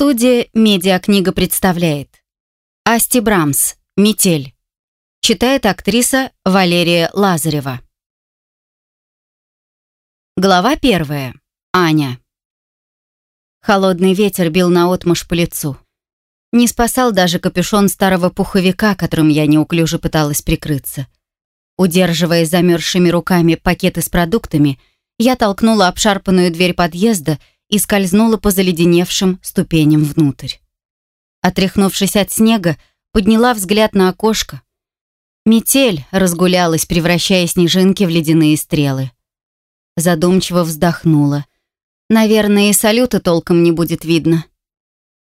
Студия «Медиакнига» представляет Асти Брамс «Метель» Читает актриса Валерия Лазарева Глава первая. Аня Холодный ветер бил наотмашь по лицу. Не спасал даже капюшон старого пуховика, которым я неуклюже пыталась прикрыться. Удерживая замерзшими руками пакеты с продуктами, я толкнула обшарпанную дверь подъезда и скользнула по заледеневшим ступеням внутрь. Отряхнувшись от снега, подняла взгляд на окошко. Метель разгулялась, превращая снежинки в ледяные стрелы. Задумчиво вздохнула. Наверное, и салюта толком не будет видно.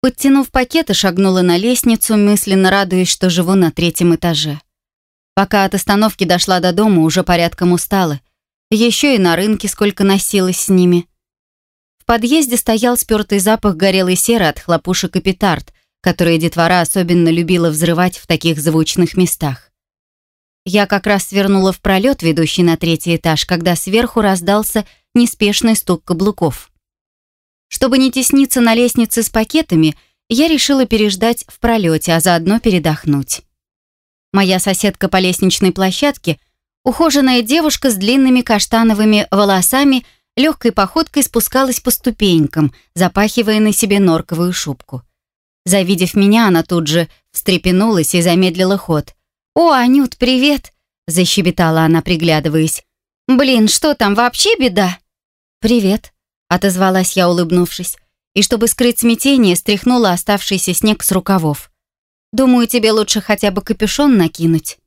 Подтянув пакеты, шагнула на лестницу, мысленно радуясь, что живу на третьем этаже. Пока от остановки дошла до дома, уже порядком устала. Еще и на рынке сколько носилась с ними. В подъезде стоял спертый запах горелой серы от хлопушек и петард, которые детвора особенно любила взрывать в таких звучных местах. Я как раз свернула в пролет, ведущий на третий этаж, когда сверху раздался неспешный стук каблуков. Чтобы не тесниться на лестнице с пакетами, я решила переждать в пролете, а заодно передохнуть. Моя соседка по лестничной площадке, ухоженная девушка с длинными каштановыми волосами, легкой походкой спускалась по ступенькам, запахивая на себе норковую шубку. Завидев меня, она тут же встрепенулась и замедлила ход. «О, Анют, привет!» — защебетала она, приглядываясь. «Блин, что там, вообще беда?» «Привет», — отозвалась я, улыбнувшись, и, чтобы скрыть смятение, стряхнула оставшийся снег с рукавов. «Думаю, тебе лучше хотя бы капюшон накинуть».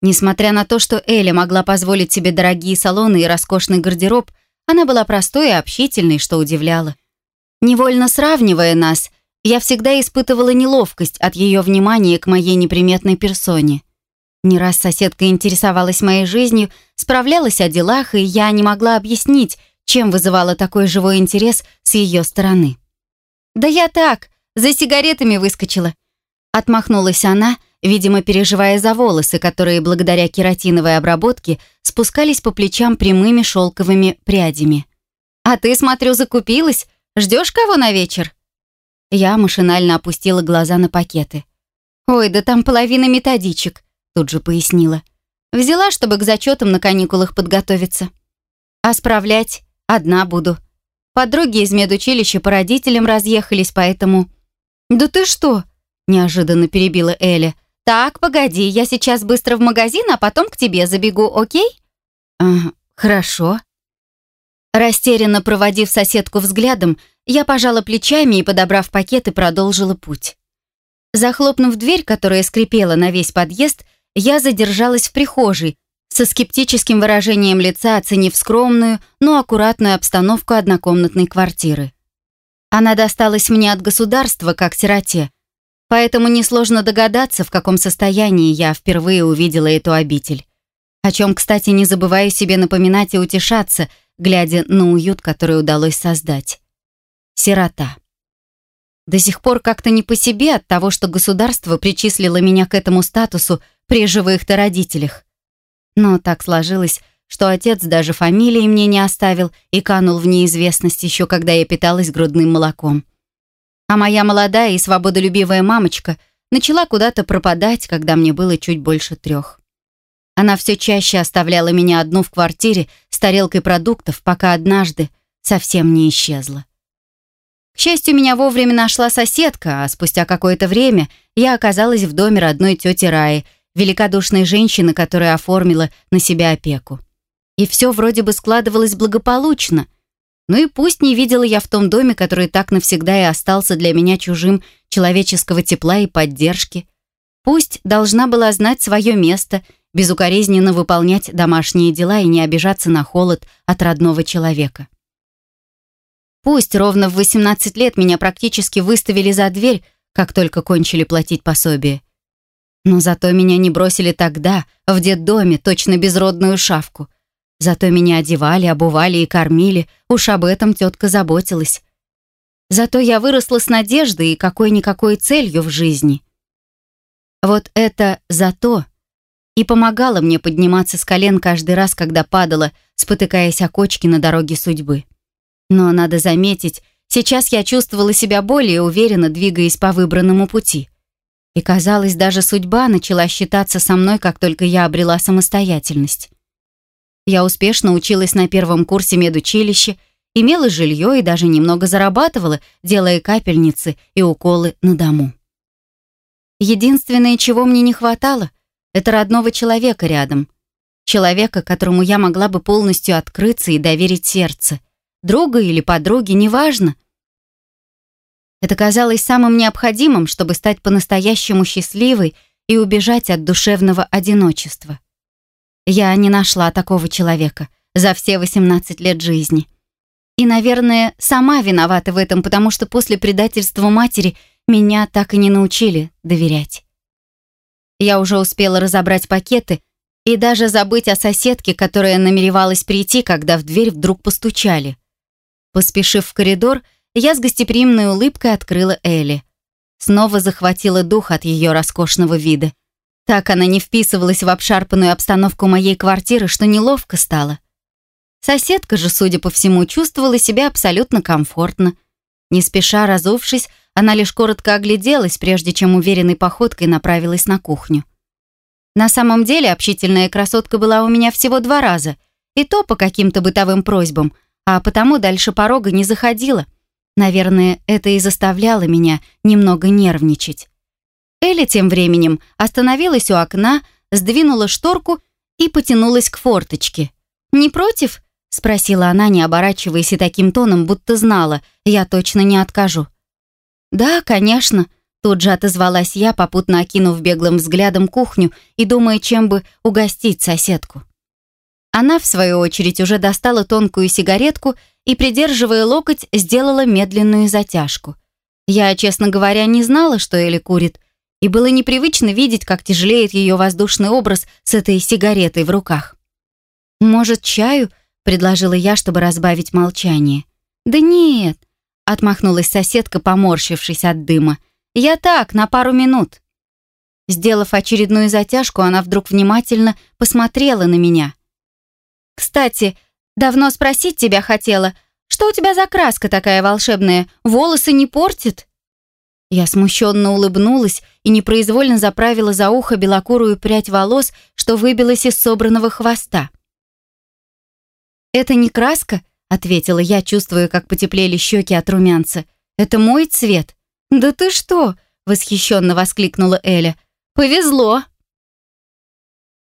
Несмотря на то, что Эля могла позволить себе дорогие салоны и роскошный гардероб, она была простой и общительной, что удивляло. Невольно сравнивая нас, я всегда испытывала неловкость от ее внимания к моей неприметной персоне. Не раз соседка интересовалась моей жизнью, справлялась о делах, и я не могла объяснить, чем вызывала такой живой интерес с ее стороны. «Да я так, за сигаретами выскочила», — отмахнулась она, видимо, переживая за волосы, которые благодаря кератиновой обработке спускались по плечам прямыми шелковыми прядями. «А ты, смотрю, закупилась? Ждешь кого на вечер?» Я машинально опустила глаза на пакеты. «Ой, да там половина методичек», — тут же пояснила. «Взяла, чтобы к зачетам на каникулах подготовиться. А справлять одна буду. Подруги из медучилища по родителям разъехались, поэтому...» «Да ты что?» — неожиданно перебила Эля. «Так, погоди, я сейчас быстро в магазин, а потом к тебе забегу, окей?» «А, хорошо». Растерянно проводив соседку взглядом, я пожала плечами и, подобрав пакеты, продолжила путь. Захлопнув дверь, которая скрипела на весь подъезд, я задержалась в прихожей, со скептическим выражением лица оценив скромную, но аккуратную обстановку однокомнатной квартиры. Она досталась мне от государства, как сироте, поэтому несложно догадаться, в каком состоянии я впервые увидела эту обитель. О чем, кстати, не забываю себе напоминать и утешаться – глядя на уют, который удалось создать. Сирота. До сих пор как-то не по себе от того, что государство причислило меня к этому статусу при живых-то родителях. Но так сложилось, что отец даже фамилии мне не оставил и канул в неизвестность еще когда я питалась грудным молоком. А моя молодая и свободолюбивая мамочка начала куда-то пропадать, когда мне было чуть больше трех. Она все чаще оставляла меня одну в квартире с тарелкой продуктов, пока однажды совсем не исчезла. К счастью, меня вовремя нашла соседка, а спустя какое-то время я оказалась в доме родной тети Раи, великодушной женщины, которая оформила на себя опеку. И все вроде бы складывалось благополучно. Ну и пусть не видела я в том доме, который так навсегда и остался для меня чужим человеческого тепла и поддержки. Пусть должна была знать свое место — безукоризненно выполнять домашние дела и не обижаться на холод от родного человека. Пусть ровно в 18 лет меня практически выставили за дверь, как только кончили платить пособие. Но зато меня не бросили тогда, в детдоме, точно безродную шавку. Зато меня одевали, обували и кормили, уж об этом тетка заботилась. Зато я выросла с надеждой и какой-никакой целью в жизни. Вот это «зато» и помогала мне подниматься с колен каждый раз, когда падала, спотыкаясь о кочки на дороге судьбы. Но, надо заметить, сейчас я чувствовала себя более уверенно, двигаясь по выбранному пути. И казалось, даже судьба начала считаться со мной, как только я обрела самостоятельность. Я успешно училась на первом курсе медучилища, имела жилье и даже немного зарабатывала, делая капельницы и уколы на дому. Единственное, чего мне не хватало, это родного человека рядом. Человека, которому я могла бы полностью открыться и доверить сердце. Друга или подруги, неважно. Это казалось самым необходимым, чтобы стать по-настоящему счастливой и убежать от душевного одиночества. Я не нашла такого человека за все 18 лет жизни. И, наверное, сама виновата в этом, потому что после предательства матери меня так и не научили доверять. Я уже успела разобрать пакеты и даже забыть о соседке, которая намеревалась прийти, когда в дверь вдруг постучали. Поспешив в коридор, я с гостеприимной улыбкой открыла Элли. Снова захватила дух от ее роскошного вида. Так она не вписывалась в обшарпанную обстановку моей квартиры, что неловко стало. Соседка же, судя по всему, чувствовала себя абсолютно комфортно. Не спеша разувшись, она лишь коротко огляделась, прежде чем уверенной походкой направилась на кухню. На самом деле общительная красотка была у меня всего два раза, и то по каким-то бытовым просьбам, а потому дальше порога не заходила, Наверное, это и заставляло меня немного нервничать. Элли тем временем остановилась у окна, сдвинула шторку и потянулась к форточке. «Не против?» — спросила она, не оборачиваясь и таким тоном, будто знала, я точно не откажу. «Да, конечно», — тут же отозвалась я, попутно окинув беглым взглядом кухню и думая, чем бы угостить соседку. Она, в свою очередь, уже достала тонкую сигаретку и, придерживая локоть, сделала медленную затяжку. Я, честно говоря, не знала, что Элли курит, и было непривычно видеть, как тяжелеет ее воздушный образ с этой сигаретой в руках. «Может, чаю?» — предложила я, чтобы разбавить молчание. «Да нет», — отмахнулась соседка, поморщившись от дыма. «Я так, на пару минут». Сделав очередную затяжку, она вдруг внимательно посмотрела на меня. «Кстати, Давно спросить тебя хотела, что у тебя за краска такая волшебная? Волосы не портит?» Я смущенно улыбнулась и непроизвольно заправила за ухо белокурую прядь волос, что выбилась из собранного хвоста. «Это не краска?» — ответила я, чувствуя, как потеплели щеки от румянца. «Это мой цвет». «Да ты что?» — восхищенно воскликнула Эля. «Повезло!»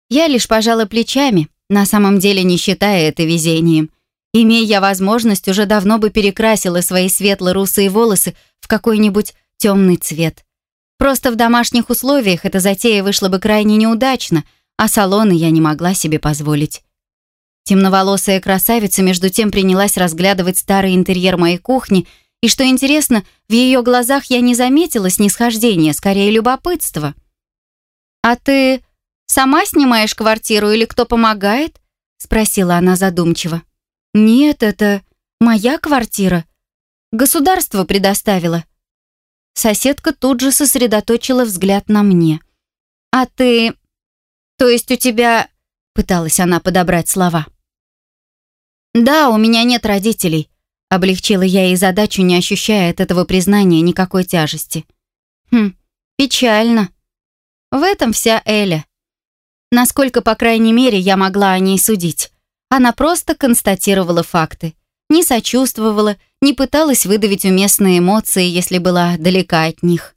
Я лишь пожала плечами, на самом деле не считая это везением. Имея я возможность, уже давно бы перекрасила свои светло-русые волосы в какой-нибудь темный цвет. Просто в домашних условиях эта затея вышла бы крайне неудачно, а салоны я не могла себе позволить. Темноволосая красавица между тем принялась разглядывать старый интерьер моей кухни, и, что интересно, в ее глазах я не заметила снисхождения, скорее любопытства. «А ты Сама снимаешь квартиру или кто помогает?» — спросила она задумчиво. «Нет, это моя квартира. Государство предоставило». Соседка тут же сосредоточила взгляд на мне. «А ты... То есть у тебя...» — пыталась она подобрать слова. «Да, у меня нет родителей», — облегчила я ей задачу, не ощущая от этого признания никакой тяжести. «Хм, печально. В этом вся Эля. Насколько, по крайней мере, я могла о ней судить. Она просто констатировала факты. Не сочувствовала, не пыталась выдавить уместные эмоции, если была далека от них.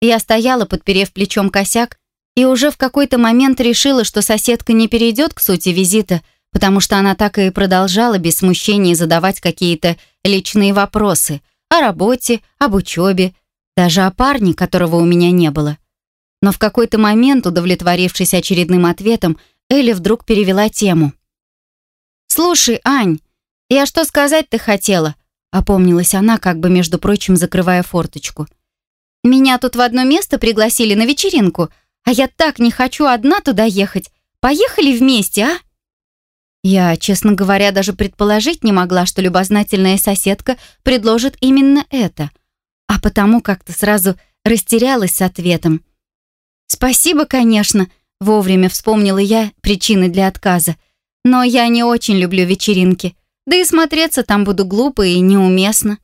Я стояла, подперев плечом косяк, и уже в какой-то момент решила, что соседка не перейдет к сути визита, потому что она так и продолжала без смущения задавать какие-то личные вопросы о работе, об учебе, даже о парне, которого у меня не было. Но в какой-то момент, удовлетворившись очередным ответом, Элли вдруг перевела тему. «Слушай, Ань, я что сказать ты хотела?» Опомнилась она, как бы, между прочим, закрывая форточку. «Меня тут в одно место пригласили на вечеринку, а я так не хочу одна туда ехать. Поехали вместе, а?» Я, честно говоря, даже предположить не могла, что любознательная соседка предложит именно это, а потому как-то сразу растерялась с ответом. «Спасибо, конечно», — вовремя вспомнила я причины для отказа. «Но я не очень люблю вечеринки. Да и смотреться там буду глупо и неуместно».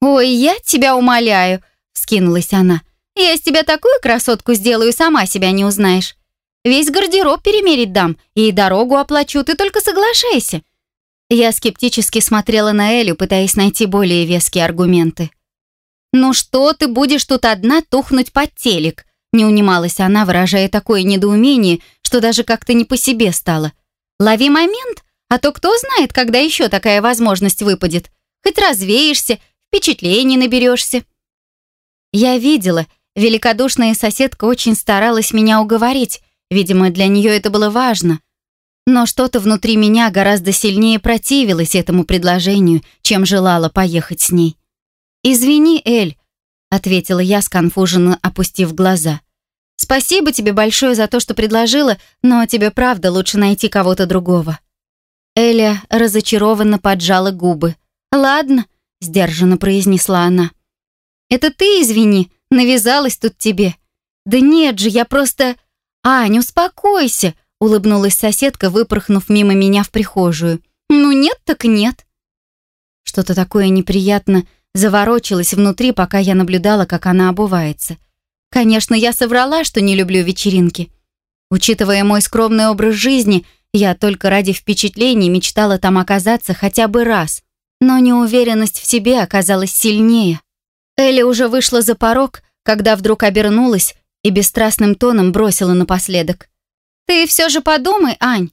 «Ой, я тебя умоляю», — скинулась она. «Я из тебя такую красотку сделаю, сама себя не узнаешь. Весь гардероб перемерить дам и дорогу оплачу, ты только соглашайся». Я скептически смотрела на Элю, пытаясь найти более веские аргументы. «Ну что ты будешь тут одна тухнуть под телек?» Не унималась она, выражая такое недоумение, что даже как-то не по себе стало. «Лови момент, а то кто знает, когда еще такая возможность выпадет. Хоть развеешься, впечатлений наберешься». Я видела, великодушная соседка очень старалась меня уговорить, видимо, для нее это было важно. Но что-то внутри меня гораздо сильнее противилось этому предложению, чем желала поехать с ней. «Извини, Эль», — ответила я, сконфуженно опустив глаза. «Спасибо тебе большое за то, что предложила, но тебе правда лучше найти кого-то другого». Эля разочарованно поджала губы. «Ладно», — сдержанно произнесла она. «Это ты, извини, навязалась тут тебе». «Да нет же, я просто...» «Ань, успокойся», — улыбнулась соседка, выпорхнув мимо меня в прихожую. «Ну нет так нет». Что-то такое неприятно заворочилось внутри, пока я наблюдала, как она обувается. Конечно, я соврала, что не люблю вечеринки. Учитывая мой скромный образ жизни, я только ради впечатлений мечтала там оказаться хотя бы раз. Но неуверенность в себе оказалась сильнее. Элли уже вышла за порог, когда вдруг обернулась и бесстрастным тоном бросила напоследок. «Ты все же подумай, Ань.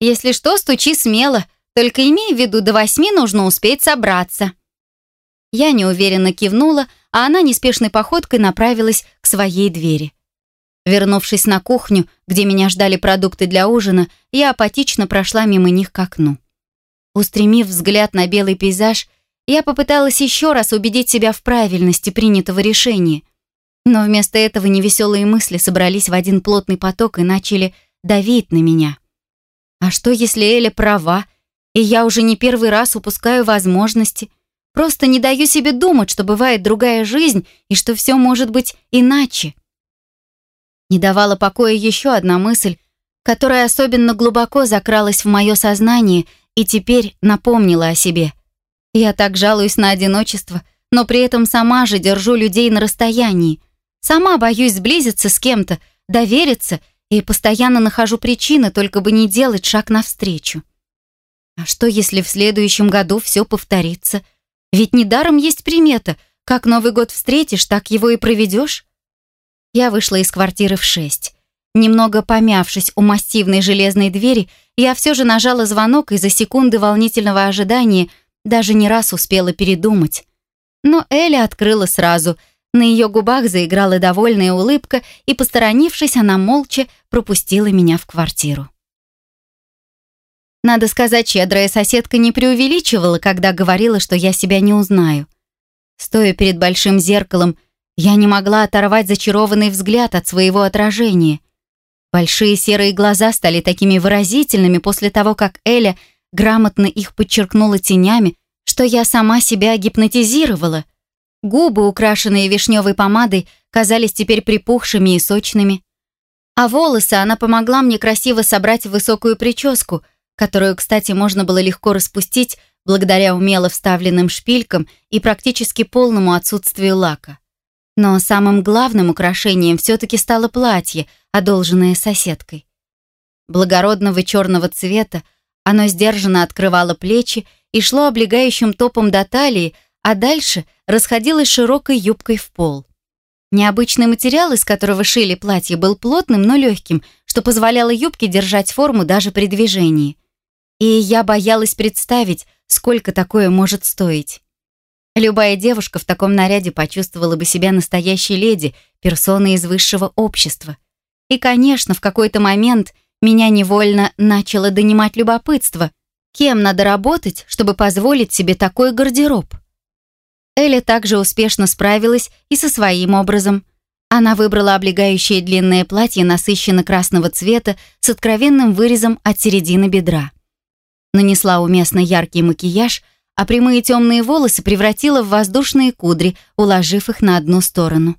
Если что, стучи смело, только имей в виду, до восьми нужно успеть собраться». Я неуверенно кивнула, а она неспешной походкой направилась к своей двери. Вернувшись на кухню, где меня ждали продукты для ужина, я апатично прошла мимо них к окну. Устремив взгляд на белый пейзаж, я попыталась еще раз убедить себя в правильности принятого решения. Но вместо этого невеселые мысли собрались в один плотный поток и начали давить на меня. А что, если Эля права, и я уже не первый раз упускаю возможности – Просто не даю себе думать, что бывает другая жизнь и что все может быть иначе. Не давала покоя еще одна мысль, которая особенно глубоко закралась в мое сознание и теперь напомнила о себе. Я так жалуюсь на одиночество, но при этом сама же держу людей на расстоянии. Сама боюсь сблизиться с кем-то, довериться и постоянно нахожу причины, только бы не делать шаг навстречу. А что, если в следующем году все повторится – ведь недаром есть примета. Как Новый год встретишь, так его и проведешь. Я вышла из квартиры в шесть. Немного помявшись у массивной железной двери, я все же нажала звонок и за секунды волнительного ожидания даже не раз успела передумать. Но Эля открыла сразу. На ее губах заиграла довольная улыбка, и, посторонившись, она молча пропустила меня в квартиру. Надо сказать, щедрая соседка не преувеличивала, когда говорила, что я себя не узнаю. Стоя перед большим зеркалом, я не могла оторвать зачарованный взгляд от своего отражения. Большие серые глаза стали такими выразительными после того, как Эля грамотно их подчеркнула тенями, что я сама себя гипнотизировала. Губы, украшенные вишневой помадой, казались теперь припухшими и сочными. А волосы она помогла мне красиво собрать в высокую прическу — которую, кстати, можно было легко распустить благодаря умело вставленным шпилькам и практически полному отсутствию лака. Но самым главным украшением все-таки стало платье, одолженное соседкой. Благородного черного цвета, оно сдержанно открывало плечи и шло облегающим топом до талии, а дальше расходилось широкой юбкой в пол. Необычный материал, из которого шили платье, был плотным, но легким, что позволяло юбке держать форму даже при движении и я боялась представить, сколько такое может стоить. Любая девушка в таком наряде почувствовала бы себя настоящей леди, персоной из высшего общества. И, конечно, в какой-то момент меня невольно начало донимать любопытство, кем надо работать, чтобы позволить себе такой гардероб. Эля также успешно справилась и со своим образом. Она выбрала облегающее длинное платье насыщенно-красного цвета с откровенным вырезом от середины бедра нанесла уместно яркий макияж, а прямые темные волосы превратила в воздушные кудри, уложив их на одну сторону.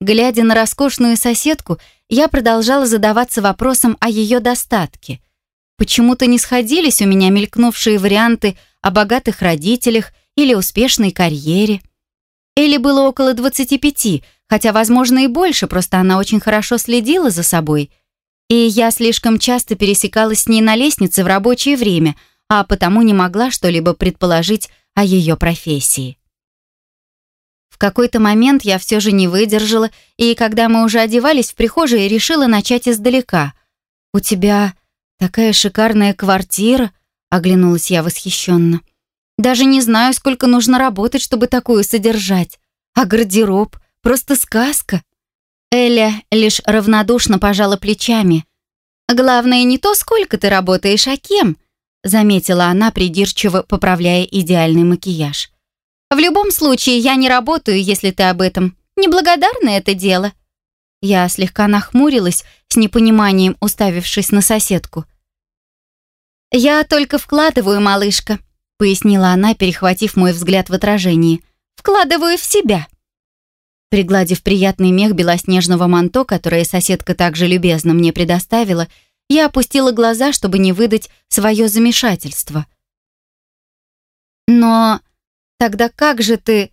Глядя на роскошную соседку, я продолжала задаваться вопросом о ее достатке. Почему-то не сходились у меня мелькнувшие варианты о богатых родителях или успешной карьере. Элли было около 25, хотя, возможно, и больше, просто она очень хорошо следила за собой. И я слишком часто пересекалась с ней на лестнице в рабочее время, а потому не могла что-либо предположить о ее профессии. В какой-то момент я все же не выдержала, и когда мы уже одевались в прихожей, решила начать издалека. «У тебя такая шикарная квартира», — оглянулась я восхищенно. «Даже не знаю, сколько нужно работать, чтобы такую содержать. А гардероб — просто сказка». Эля лишь равнодушно пожала плечами. «Главное не то, сколько ты работаешь, а кем», — заметила она, придирчиво поправляя идеальный макияж. В любом случае, я не работаю, если ты об этом. Неблагодарное это дело». Я слегка нахмурилась, с непониманием уставившись на соседку. «Я только вкладываю, малышка», — пояснила она, перехватив мой взгляд в отражении. «Вкладываю в себя». Пригладив приятный мех белоснежного манто, которое соседка также любезно мне предоставила, я опустила глаза, чтобы не выдать свое замешательство. «Но Тогда как же ты...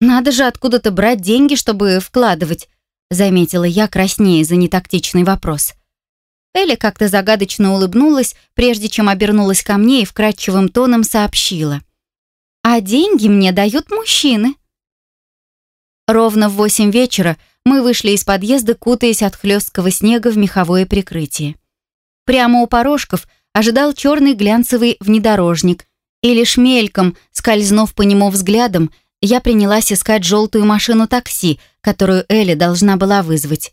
Надо же откуда-то брать деньги, чтобы вкладывать, заметила я краснее за нетактичный вопрос. Элли как-то загадочно улыбнулась, прежде чем обернулась ко мне и вкрадчивым тоном сообщила. «А деньги мне дают мужчины». Ровно в восемь вечера мы вышли из подъезда, кутаясь от хлесткого снега в меховое прикрытие. Прямо у порожков ожидал черный глянцевый внедорожник, и лишь мельком, скользнув по нему взглядом, я принялась искать желтую машину такси, которую Элли должна была вызвать.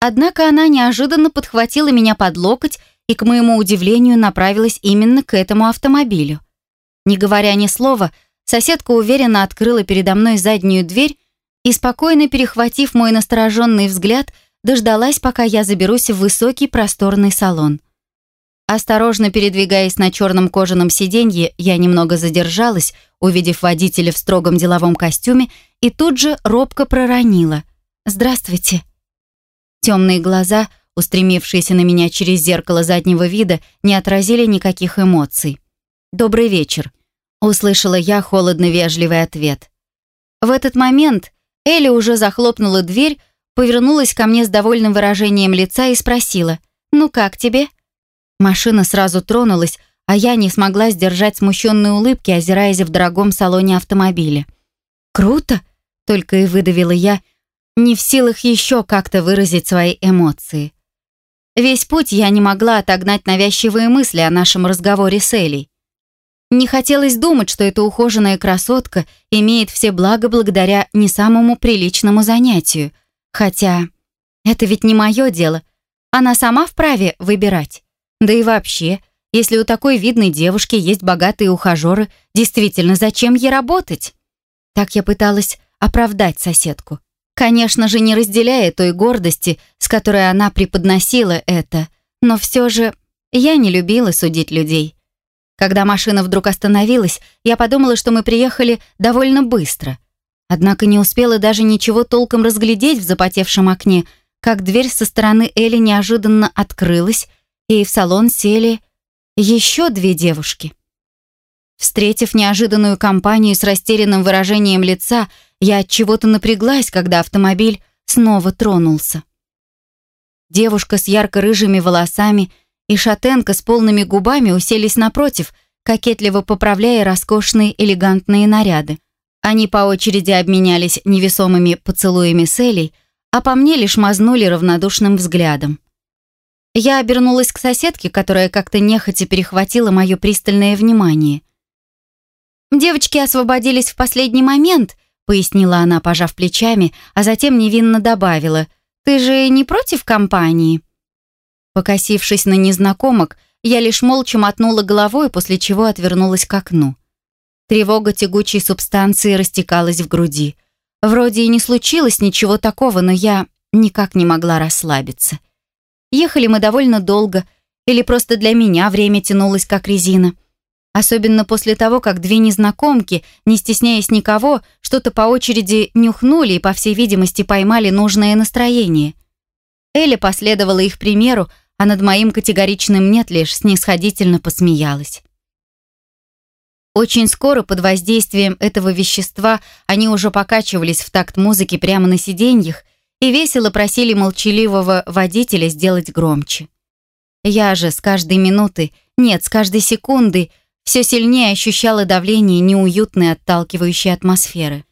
Однако она неожиданно подхватила меня под локоть и, к моему удивлению, направилась именно к этому автомобилю. Не говоря ни слова, соседка уверенно открыла передо мной заднюю дверь и, спокойно перехватив мой настороженный взгляд, дождалась, пока я заберусь в высокий просторный салон. Осторожно передвигаясь на черном кожаном сиденье, я немного задержалась, увидев водителя в строгом деловом костюме, и тут же робко проронила. «Здравствуйте». Темные глаза, устремившиеся на меня через зеркало заднего вида, не отразили никаких эмоций. «Добрый вечер», — услышала я холодно-вежливый ответ. В этот момент Элли уже захлопнула дверь, повернулась ко мне с довольным выражением лица и спросила, «Ну как тебе?» Машина сразу тронулась, а я не смогла сдержать смущенные улыбки, озираясь в дорогом салоне автомобиля. «Круто!» — только и выдавила я, не в силах еще как-то выразить свои эмоции. Весь путь я не могла отогнать навязчивые мысли о нашем разговоре с Элей. Не хотелось думать, что эта ухоженная красотка имеет все блага благодаря не самому приличному занятию. Хотя это ведь не мое дело. Она сама вправе выбирать. Да и вообще, если у такой видной девушки есть богатые ухажеры, действительно, зачем ей работать? Так я пыталась оправдать соседку. Конечно же, не разделяя той гордости, с которой она преподносила это, но все же я не любила судить людей. Когда машина вдруг остановилась, я подумала, что мы приехали довольно быстро. Однако не успела даже ничего толком разглядеть в запотевшем окне, как дверь со стороны Эли неожиданно открылась, и в салон сели еще две девушки. Встретив неожиданную компанию с растерянным выражением лица, я от чего-то напряглась, когда автомобиль снова тронулся. Девушка с ярко-рыжими волосами и шатенка с полными губами уселись напротив, кокетливо поправляя роскошные элегантные наряды. Они по очереди обменялись невесомыми поцелуями с Элей, а по мне лишь мазнули равнодушным взглядом. Я обернулась к соседке, которая как-то нехотя перехватила мое пристальное внимание. «Девочки освободились в последний момент», — пояснила она, пожав плечами, а затем невинно добавила. «Ты же не против компании?» Покосившись на незнакомок, я лишь молча мотнула головой, после чего отвернулась к окну. Тревога тягучей субстанции растекалась в груди. Вроде и не случилось ничего такого, но я никак не могла расслабиться. Ехали мы довольно долго, или просто для меня время тянулось как резина. Особенно после того, как две незнакомки, не стесняясь никого, что-то по очереди нюхнули и, по всей видимости, поймали нужное настроение. Эля последовала их примеру, а над моим категоричным «нет» лишь снисходительно посмеялась. Очень скоро под воздействием этого вещества они уже покачивались в такт музыки прямо на сиденьях и весело просили молчаливого водителя сделать громче. Я же с каждой минуты, нет, с каждой секунды все сильнее ощущала давление неуютной отталкивающей атмосферы.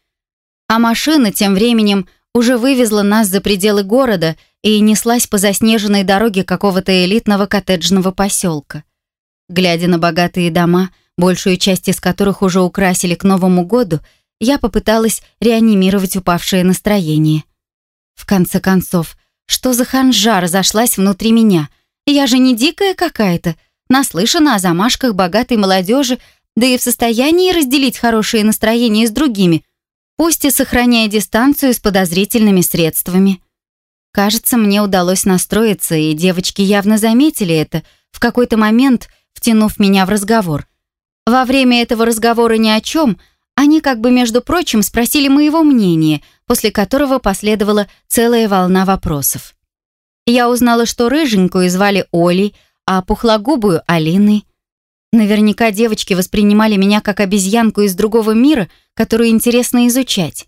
А машина тем временем уже вывезла нас за пределы города и неслась по заснеженной дороге какого-то элитного коттеджного поселка. Глядя на богатые дома, большую часть из которых уже украсили к Новому году, я попыталась реанимировать упавшее настроение. В конце концов, что за ханжа разошлась внутри меня? Я же не дикая какая-то, наслышана о замашках богатой молодежи, да и в состоянии разделить хорошее настроение с другими, пусть и сохраняя дистанцию с подозрительными средствами. Кажется, мне удалось настроиться, и девочки явно заметили это, в какой-то момент втянув меня в разговор. Во время этого разговора ни о чем, они как бы, между прочим, спросили моего мнения, после которого последовала целая волна вопросов. Я узнала, что рыженькую звали Олей, а пухлогубую — Алиной. Наверняка девочки воспринимали меня как обезьянку из другого мира, которую интересно изучать.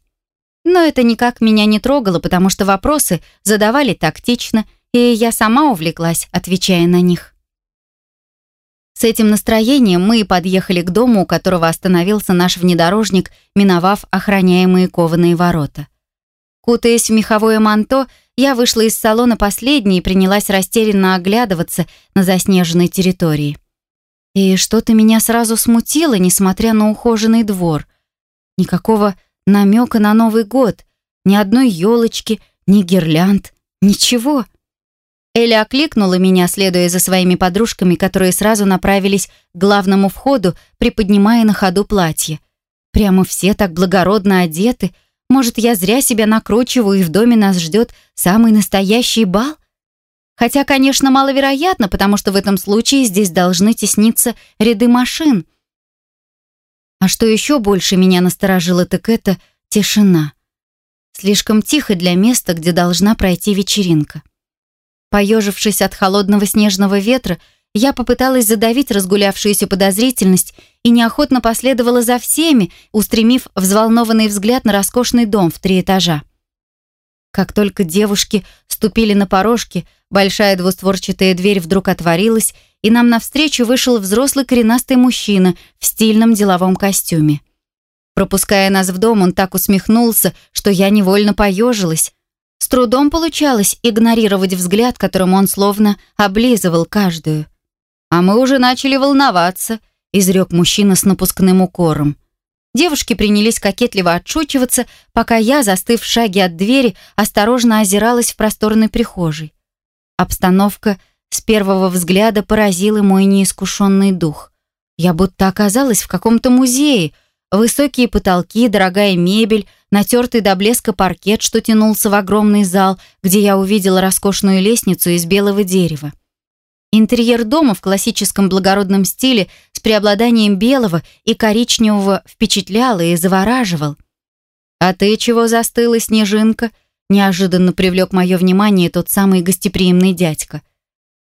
Но это никак меня не трогало, потому что вопросы задавали тактично, и я сама увлеклась, отвечая на них. С этим настроением мы и подъехали к дому, у которого остановился наш внедорожник, миновав охраняемые кованые ворота. Кутаясь в меховое манто, я вышла из салона последней и принялась растерянно оглядываться на заснеженной территории. И что-то меня сразу смутило, несмотря на ухоженный двор. Никакого намека на Новый год, ни одной елочки, ни гирлянд, ничего. Эля окликнула меня, следуя за своими подружками, которые сразу направились к главному входу, приподнимая на ходу платье. Прямо все так благородно одеты. Может, я зря себя накручиваю, и в доме нас ждет самый настоящий бал? Хотя, конечно, маловероятно, потому что в этом случае здесь должны тесниться ряды машин. А что еще больше меня насторожило, так это тишина. Слишком тихо для места, где должна пройти вечеринка. Поежившись от холодного снежного ветра, я попыталась задавить разгулявшуюся подозрительность и неохотно последовала за всеми, устремив взволнованный взгляд на роскошный дом в три этажа. Как только девушки ступили на порожки, большая двустворчатая дверь вдруг отворилась, и нам навстречу вышел взрослый коренастый мужчина в стильном деловом костюме. Пропуская нас в дом, он так усмехнулся, что я невольно поежилась. С трудом получалось игнорировать взгляд, которым он словно облизывал каждую. «А мы уже начали волноваться», — изрек мужчина с напускным укором. Девушки принялись кокетливо отшучиваться, пока я, застыв в шаге от двери, осторожно озиралась в просторной прихожей. Обстановка с первого взгляда поразила мой неискушенный дух. Я будто оказалась в каком-то музее. Высокие потолки, дорогая мебель, натертый до блеска паркет, что тянулся в огромный зал, где я увидела роскошную лестницу из белого дерева. Интерьер дома в классическом благородном стиле с преобладанием белого и коричневого впечатлял и завораживал. «А ты чего застыла, Снежинка?» Неожиданно привлек мое внимание тот самый гостеприимный дядька.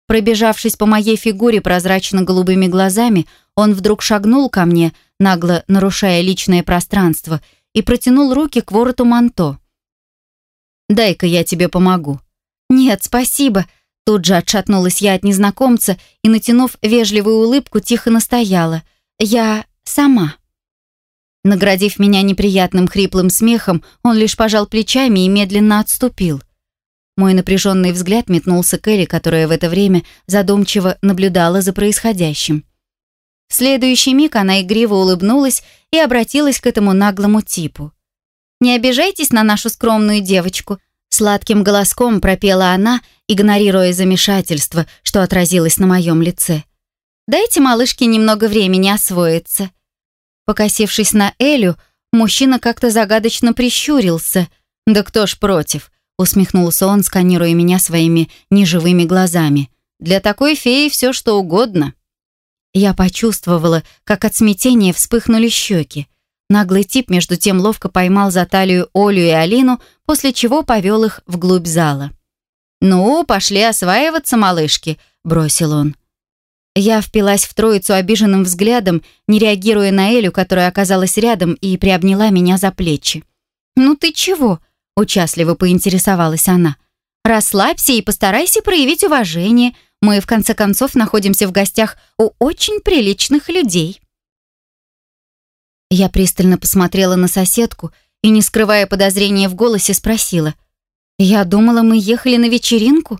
Пробежавшись по моей фигуре прозрачно-голубыми глазами, он вдруг шагнул ко мне, нагло нарушая личное пространство, и протянул руки к вороту манто. «Дай-ка я тебе помогу». «Нет, спасибо», Тут же отшатнулась я от незнакомца и, натянув вежливую улыбку, тихо настояла. «Я сама». Наградив меня неприятным хриплым смехом, он лишь пожал плечами и медленно отступил. Мой напряженный взгляд метнулся к Элли, которая в это время задумчиво наблюдала за происходящим. Следующий миг она игриво улыбнулась и обратилась к этому наглому типу. «Не обижайтесь на нашу скромную девочку», Сладким голоском пропела она, игнорируя замешательство, что отразилось на моем лице. «Дайте малышке немного времени освоиться». Покосившись на Элю, мужчина как-то загадочно прищурился. «Да кто ж против?» — усмехнулся он, сканируя меня своими неживыми глазами. «Для такой феи все что угодно». Я почувствовала, как от смятения вспыхнули щеки. Наглый тип между тем ловко поймал за талию Олю и Алину, после чего повел их вглубь зала. «Ну, пошли осваиваться, малышки», — бросил он. Я впилась в троицу обиженным взглядом, не реагируя на Элю, которая оказалась рядом и приобняла меня за плечи. «Ну ты чего?» — участливо поинтересовалась она. «Расслабься и постарайся проявить уважение. Мы, в конце концов, находимся в гостях у очень приличных людей». Я пристально посмотрела на соседку и, не скрывая подозрения в голосе, спросила. «Я думала, мы ехали на вечеринку?»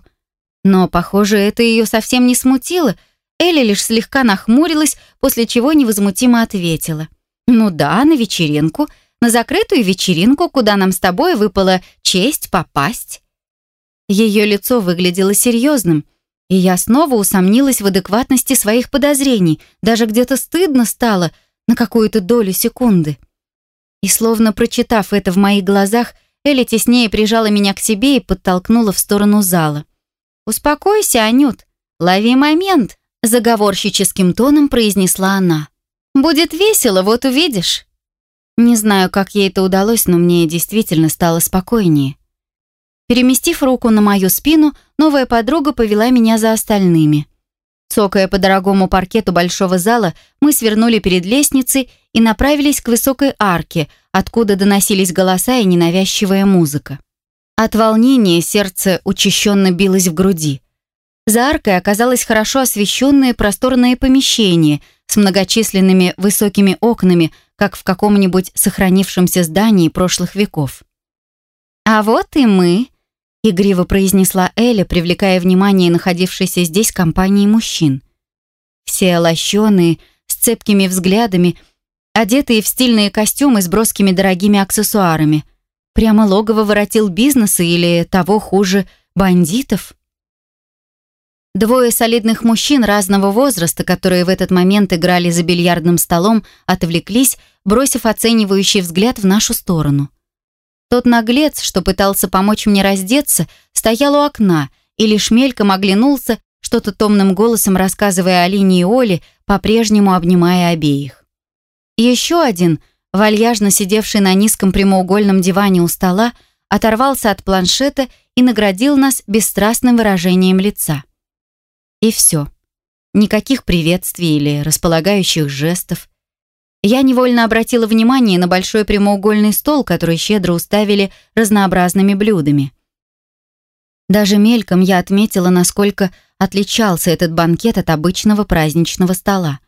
Но, похоже, это ее совсем не смутило — Элли лишь слегка нахмурилась, после чего невозмутимо ответила. «Ну да, на вечеринку, на закрытую вечеринку, куда нам с тобой выпала честь попасть». Ее лицо выглядело серьезным, и я снова усомнилась в адекватности своих подозрений, даже где-то стыдно стало на какую-то долю секунды. И словно прочитав это в моих глазах, Элли теснее прижала меня к себе и подтолкнула в сторону зала. «Успокойся, Анют, лови момент», заговорщическим тоном произнесла она. «Будет весело, вот увидишь». Не знаю, как ей это удалось, но мне действительно стало спокойнее. Переместив руку на мою спину, новая подруга повела меня за остальными. Цокая по дорогому паркету большого зала, мы свернули перед лестницей и направились к высокой арке, откуда доносились голоса и ненавязчивая музыка. От волнения сердце учащенно билось в груди. За аркой оказалось хорошо освещенное просторное помещение с многочисленными высокими окнами, как в каком-нибудь сохранившемся здании прошлых веков. «А вот и мы», — игриво произнесла Эля, привлекая внимание находившейся здесь компании мужчин. Все лощеные, с цепкими взглядами, одетые в стильные костюмы с броскими дорогими аксессуарами. Прямо логово воротил бизнеса или, того хуже, бандитов. Двое солидных мужчин разного возраста, которые в этот момент играли за бильярдным столом, отвлеклись, бросив оценивающий взгляд в нашу сторону. Тот наглец, что пытался помочь мне раздеться, стоял у окна и лишь мельком оглянулся, что-то томным голосом рассказывая Алине и Оле, по-прежнему обнимая обеих. Еще один, вальяжно сидевший на низком прямоугольном диване у стола, оторвался от планшета и наградил нас бесстрастным выражением лица. И все. Никаких приветствий или располагающих жестов. Я невольно обратила внимание на большой прямоугольный стол, который щедро уставили разнообразными блюдами. Даже мельком я отметила, насколько отличался этот банкет от обычного праздничного стола.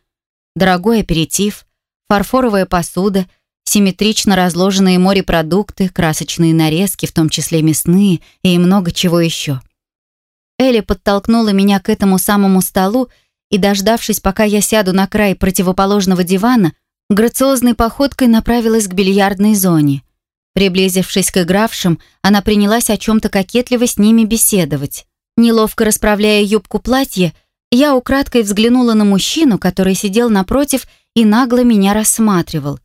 Дорогой аперитив, фарфоровая посуда, симметрично разложенные морепродукты, красочные нарезки, в том числе мясные, и много чего еще. Элли подтолкнула меня к этому самому столу и, дождавшись, пока я сяду на край противоположного дивана, грациозной походкой направилась к бильярдной зоне. Приблизившись к игравшим, она принялась о чем-то кокетливо с ними беседовать. Неловко расправляя юбку платья, я украдкой взглянула на мужчину, который сидел напротив и нагло меня рассматривал.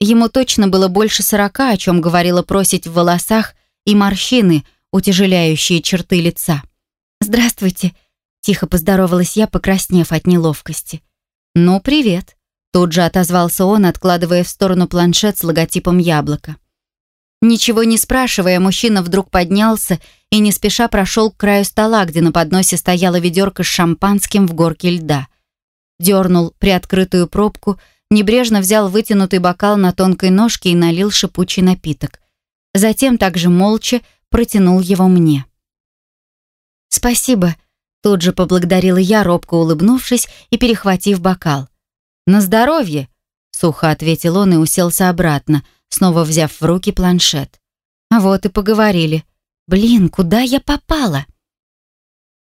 Ему точно было больше сорока, о чем говорила просить в волосах, и морщины, утяжеляющие черты лица. «Здравствуйте», — тихо поздоровалась я, покраснев от неловкости. «Ну, привет», — тут же отозвался он, откладывая в сторону планшет с логотипом яблока. Ничего не спрашивая, мужчина вдруг поднялся и не спеша прошел к краю стола, где на подносе стояла ведерко с шампанским в горке льда. Дернул приоткрытую пробку, небрежно взял вытянутый бокал на тонкой ножке и налил шипучий напиток. Затем также молча протянул его мне. «Спасибо», — тут же поблагодарила я, робко улыбнувшись и перехватив бокал. «На здоровье», — сухо ответил он и уселся обратно, снова взяв в руки планшет. «Вот и поговорили. Блин, куда я попала?»